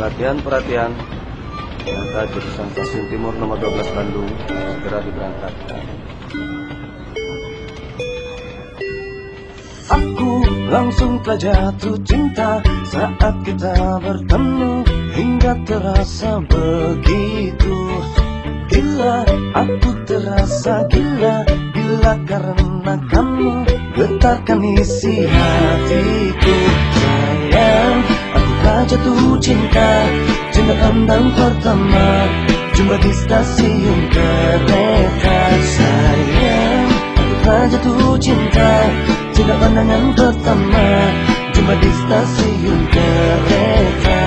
Perhatian, perhatian. Kereta jurusan Stasiun Timur nomor 12 Bandung segera diberangkatkan. Aku langsung telah jatuh cinta saat kita bertemu hingga terasa begitu gila. Aku terasa gila gila karena kamu getarkan isi hatiku sayang. Jatuh cinta. Cinta pandang pertama jumpa di stasiun kereta sayang. Aku telah jatuh cinta Cinta pandangan pertama Jumpa di stasiun kereta.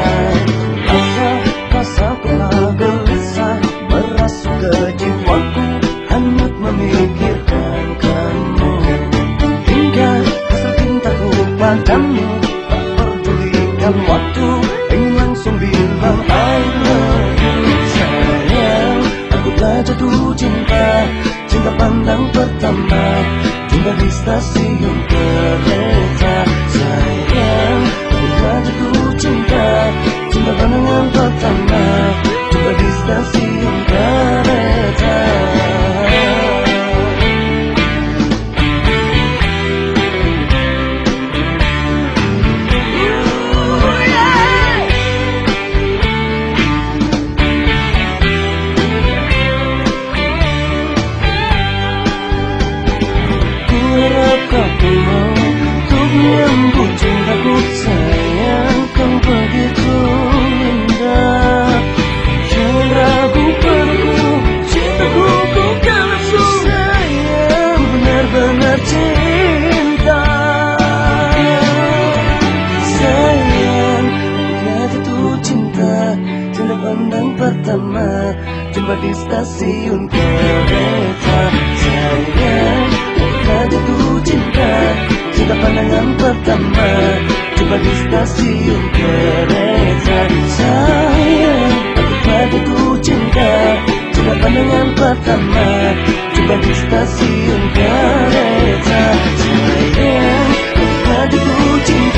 Rasa, rasa telah gelisah Merasuk ke jiwaku Hanyut memikirkan kamu. Hingga hasrat cintaku padamu pandang pertama Jumpa di stasiun kereta. Sayang, aku cinta Cinta pandangan pertama Jumpa di stasiun kereta. Sayang, kita jatuh cinta. Cinta pandangan pertama. Jumpa di stasiun kereta. Sayang, kita jatuh cinta. Cinta pandangan pertama. Jumpa di stasiun kereta. Sayang, kita jatuh cinta.